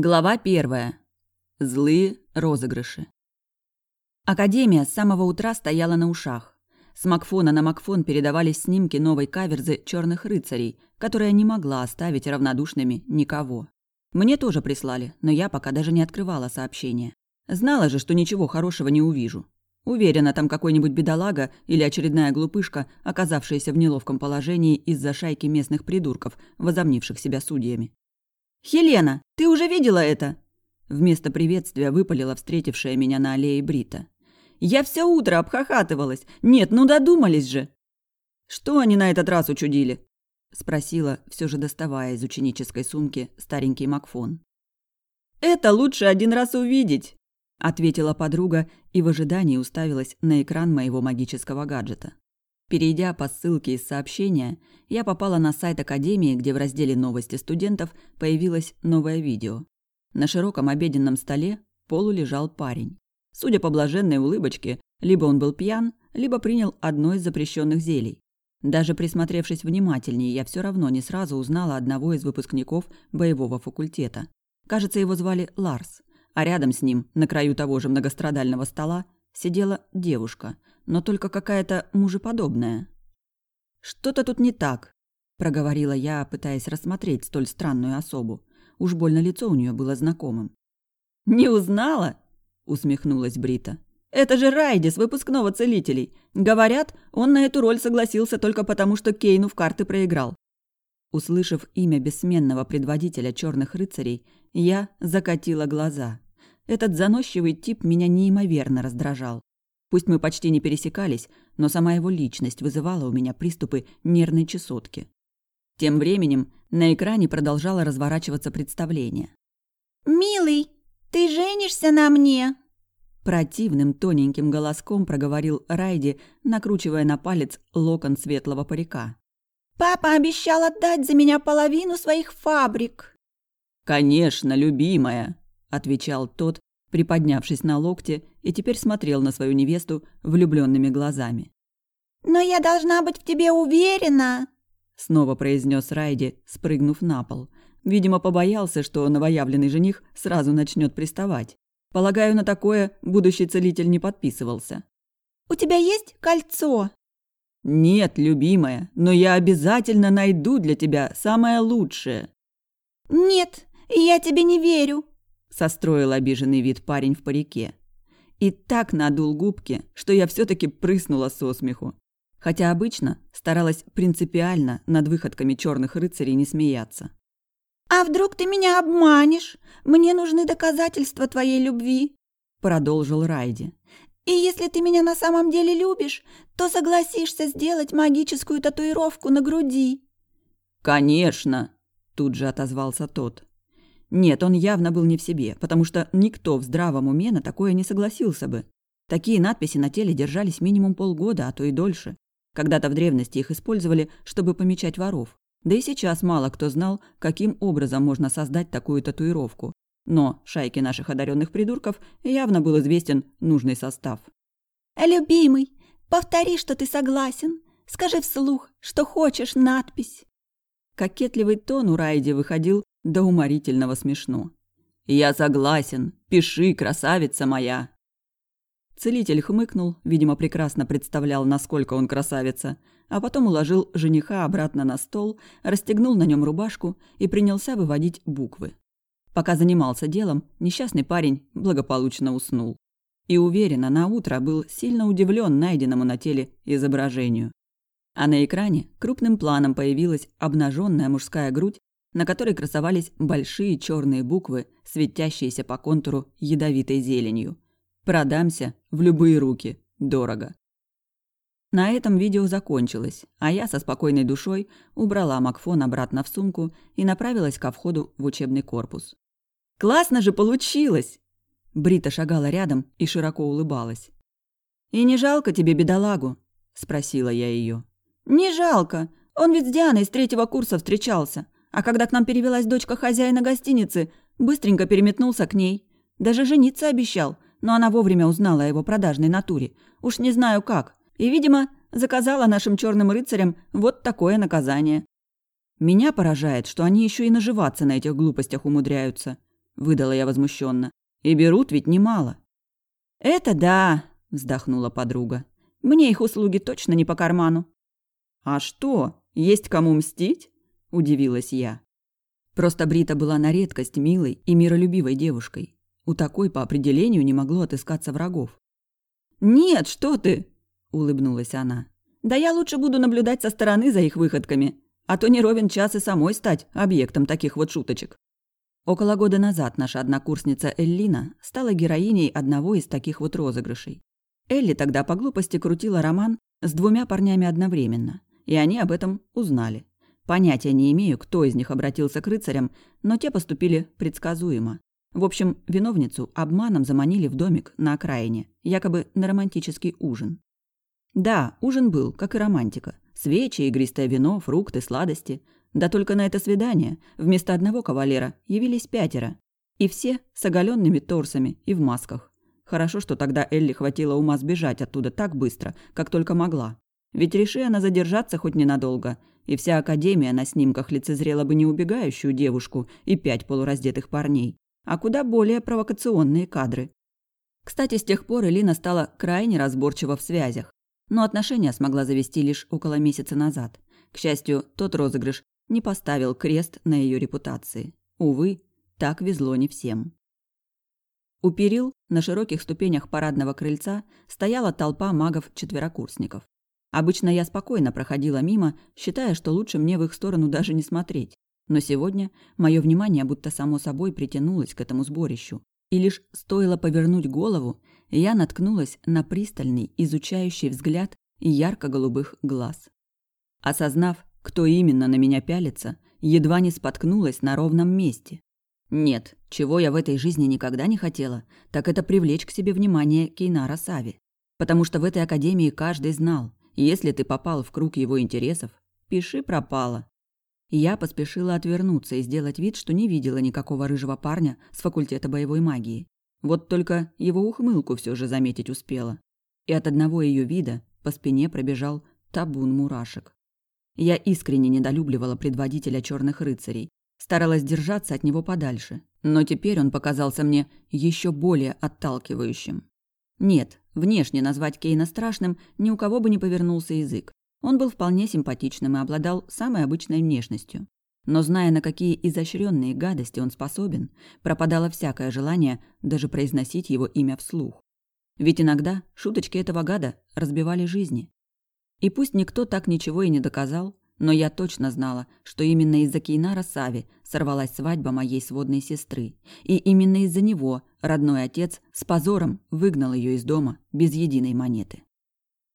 Глава первая. Злые розыгрыши. Академия с самого утра стояла на ушах. С Макфона на Макфон передавались снимки новой каверзы черных рыцарей, которая не могла оставить равнодушными никого. Мне тоже прислали, но я пока даже не открывала сообщение. Знала же, что ничего хорошего не увижу. Уверена, там какой-нибудь бедолага или очередная глупышка, оказавшаяся в неловком положении из-за шайки местных придурков, возомнивших себя судьями. «Хелена, ты уже видела это?» Вместо приветствия выпалила встретившая меня на аллее Брита. «Я все утро обхахатывалась. Нет, ну додумались же!» «Что они на этот раз учудили?» Спросила, все же доставая из ученической сумки старенький Макфон. «Это лучше один раз увидеть!» Ответила подруга и в ожидании уставилась на экран моего магического гаджета. Перейдя по ссылке из сообщения, я попала на сайт Академии, где в разделе «Новости студентов» появилось новое видео. На широком обеденном столе полу лежал парень. Судя по блаженной улыбочке, либо он был пьян, либо принял одно из запрещенных зелий. Даже присмотревшись внимательнее, я все равно не сразу узнала одного из выпускников боевого факультета. Кажется, его звали Ларс, а рядом с ним, на краю того же многострадального стола, сидела девушка – но только какая-то мужеподобная. «Что-то тут не так», – проговорила я, пытаясь рассмотреть столь странную особу. Уж больно лицо у нее было знакомым. «Не узнала?» – усмехнулась Брита. «Это же Райди с выпускного целителей. Говорят, он на эту роль согласился только потому, что Кейну в карты проиграл». Услышав имя бессменного предводителя черных рыцарей, я закатила глаза. Этот заносчивый тип меня неимоверно раздражал. Пусть мы почти не пересекались, но сама его личность вызывала у меня приступы нервной чесотки. Тем временем на экране продолжало разворачиваться представление. «Милый, ты женишься на мне?» Противным тоненьким голоском проговорил Райди, накручивая на палец локон светлого парика. «Папа обещал отдать за меня половину своих фабрик». «Конечно, любимая», – отвечал тот, приподнявшись на локте, и теперь смотрел на свою невесту влюбленными глазами. «Но я должна быть в тебе уверена!» Снова произнес Райди, спрыгнув на пол. Видимо, побоялся, что новоявленный жених сразу начнет приставать. Полагаю, на такое будущий целитель не подписывался. «У тебя есть кольцо?» «Нет, любимая, но я обязательно найду для тебя самое лучшее». «Нет, я тебе не верю», состроил обиженный вид парень в парике. И так надул губки, что я все таки прыснула со смеху. Хотя обычно старалась принципиально над выходками черных рыцарей не смеяться. «А вдруг ты меня обманешь? Мне нужны доказательства твоей любви», – продолжил Райди. «И если ты меня на самом деле любишь, то согласишься сделать магическую татуировку на груди». «Конечно», – тут же отозвался тот. Нет, он явно был не в себе, потому что никто в здравом уме на такое не согласился бы. Такие надписи на теле держались минимум полгода, а то и дольше. Когда-то в древности их использовали, чтобы помечать воров. Да и сейчас мало кто знал, каким образом можно создать такую татуировку. Но шайке наших одаренных придурков явно был известен нужный состав. «Любимый, повтори, что ты согласен. Скажи вслух, что хочешь надпись». Кокетливый тон у Райди выходил до уморительного смешно. «Я согласен. Пиши, красавица моя!» Целитель хмыкнул, видимо, прекрасно представлял, насколько он красавица, а потом уложил жениха обратно на стол, расстегнул на нем рубашку и принялся выводить буквы. Пока занимался делом, несчастный парень благополучно уснул. И уверенно на утро был сильно удивлен найденному на теле изображению. А на экране крупным планом появилась обнаженная мужская грудь на которой красовались большие черные буквы, светящиеся по контуру ядовитой зеленью. «Продамся в любые руки. Дорого». На этом видео закончилось, а я со спокойной душой убрала Макфон обратно в сумку и направилась ко входу в учебный корпус. «Классно же получилось!» Брита шагала рядом и широко улыбалась. «И не жалко тебе бедолагу?» – спросила я ее. «Не жалко. Он ведь с Дианой с третьего курса встречался. А когда к нам перевелась дочка хозяина гостиницы, быстренько переметнулся к ней. Даже жениться обещал, но она вовремя узнала о его продажной натуре. Уж не знаю как. И, видимо, заказала нашим черным рыцарям вот такое наказание. Меня поражает, что они еще и наживаться на этих глупостях умудряются. выдала я возмущенно. «И берут ведь немало». «Это да», – вздохнула подруга. «Мне их услуги точно не по карману». «А что, есть кому мстить?» – удивилась я. Просто Брита была на редкость милой и миролюбивой девушкой. У такой по определению не могло отыскаться врагов. «Нет, что ты!» – улыбнулась она. «Да я лучше буду наблюдать со стороны за их выходками, а то не ровен час и самой стать объектом таких вот шуточек». Около года назад наша однокурсница Эллина стала героиней одного из таких вот розыгрышей. Элли тогда по глупости крутила роман с двумя парнями одновременно, и они об этом узнали. Понятия не имею, кто из них обратился к рыцарям, но те поступили предсказуемо. В общем, виновницу обманом заманили в домик на окраине, якобы на романтический ужин. Да, ужин был, как и романтика. Свечи, игристое вино, фрукты, сладости. Да только на это свидание вместо одного кавалера явились пятеро. И все с оголенными торсами и в масках. Хорошо, что тогда Элли хватило ума сбежать оттуда так быстро, как только могла. Ведь реши она задержаться хоть ненадолго, и вся Академия на снимках лицезрела бы не убегающую девушку и пять полураздетых парней, а куда более провокационные кадры. Кстати, с тех пор Элина стала крайне разборчива в связях, но отношения смогла завести лишь около месяца назад. К счастью, тот розыгрыш не поставил крест на ее репутации. Увы, так везло не всем. У перил на широких ступенях парадного крыльца стояла толпа магов-четверокурсников. Обычно я спокойно проходила мимо, считая, что лучше мне в их сторону даже не смотреть. Но сегодня мое внимание будто само собой притянулось к этому сборищу. И лишь стоило повернуть голову, я наткнулась на пристальный, изучающий взгляд ярко-голубых глаз. Осознав, кто именно на меня пялится, едва не споткнулась на ровном месте. Нет, чего я в этой жизни никогда не хотела, так это привлечь к себе внимание Кейнара Сави. Потому что в этой академии каждый знал, если ты попал в круг его интересов, пиши пропало. Я поспешила отвернуться и сделать вид, что не видела никакого рыжего парня с факультета боевой магии. Вот только его ухмылку все же заметить успела. И от одного ее вида по спине пробежал табун мурашек. Я искренне недолюбливала предводителя черных рыцарей, старалась держаться от него подальше, но теперь он показался мне еще более отталкивающим. Нет, внешне назвать Кейна страшным ни у кого бы не повернулся язык. Он был вполне симпатичным и обладал самой обычной внешностью. Но зная, на какие изощренные гадости он способен, пропадало всякое желание даже произносить его имя вслух. Ведь иногда шуточки этого гада разбивали жизни. И пусть никто так ничего и не доказал, но я точно знала, что именно из-за Кейнара Сави сорвалась свадьба моей сводной сестры. И именно из-за него родной отец с позором выгнал ее из дома без единой монеты.